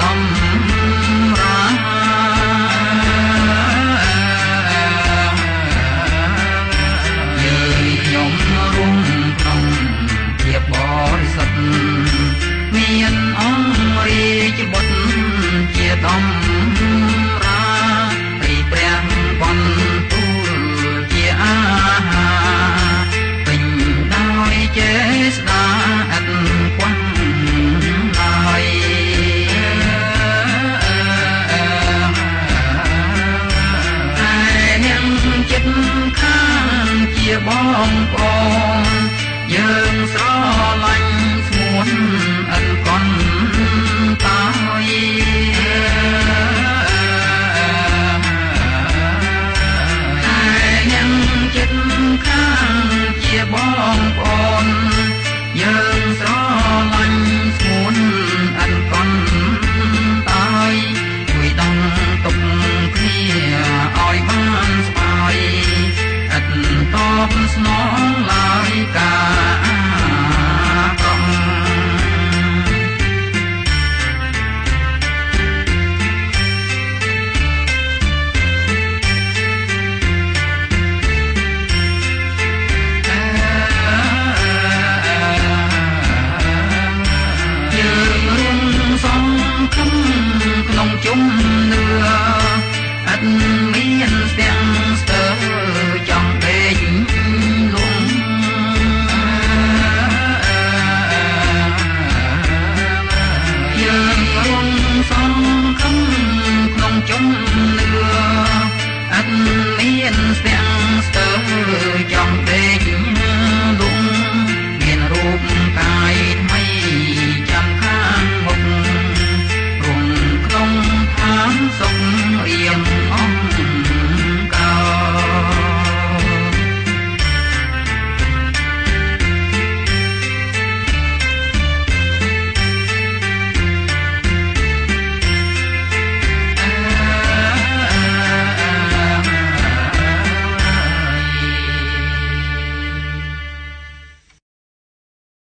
តជា បងប្អូនយើងស្រឡាញ់ស្មួនអិនកុនតាយតែយ៉ាងចិត្តខាងជាបងប្អូនយើងស្រឡាញ់